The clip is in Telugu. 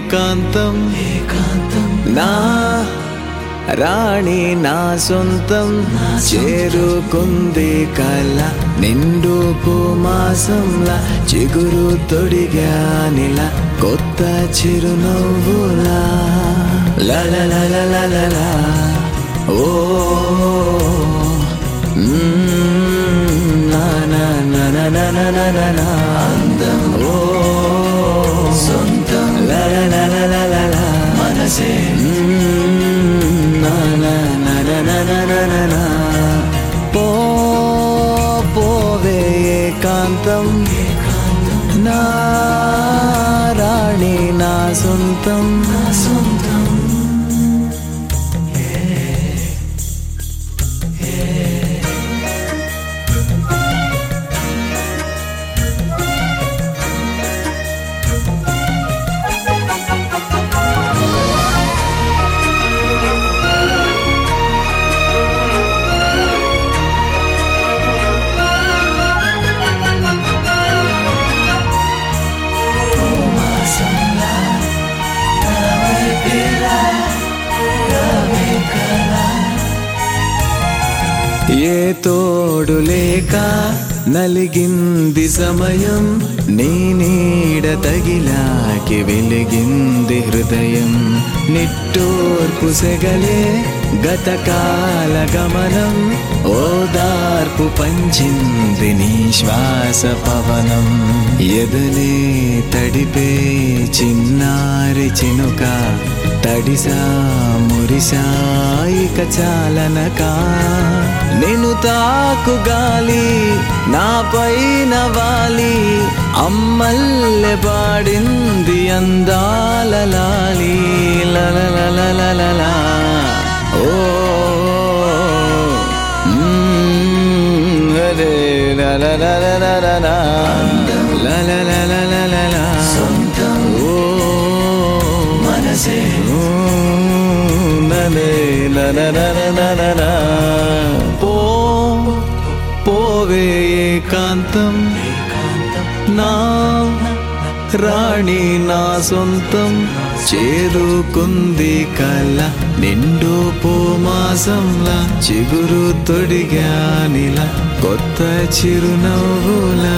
పోవే ఏకాంతం. నా రాణి నా సొంతం. చేరుకుంది కల నిండు మాసంలా చిగురు తొడిగానిలా కొత్త చిరునవ్వులా. లలలలలలలా. ఓ నా నా నా నా నా నా నా. పోవే ఏకాంతం నా నా సొంతం నా సొంతం. ఏ తోడు లేక నలిగింది సమయం నీ నీడ తగిలాకి వెలిగింది హృదయం. నిట్టూర్పు సెగలే గతకాల గమనం ఓదార్పు పంచింది నీ శ్వాస పవనం. ఎదలే తడిపే చిన్నారి చినుక తడిసా మురిసా ఇక చాలనకా. నేను తాకు గాలి నా పైన వాలి అమ్మల్లె పాడింది అందాల లాలి. ఓ అరే లలలలలలలా. రాణి నా సొంతం చేరుకుంది కల నిండు పోమాసంలా చిగురు తొడిగానిలా కొత్త చిరునవ్వులా.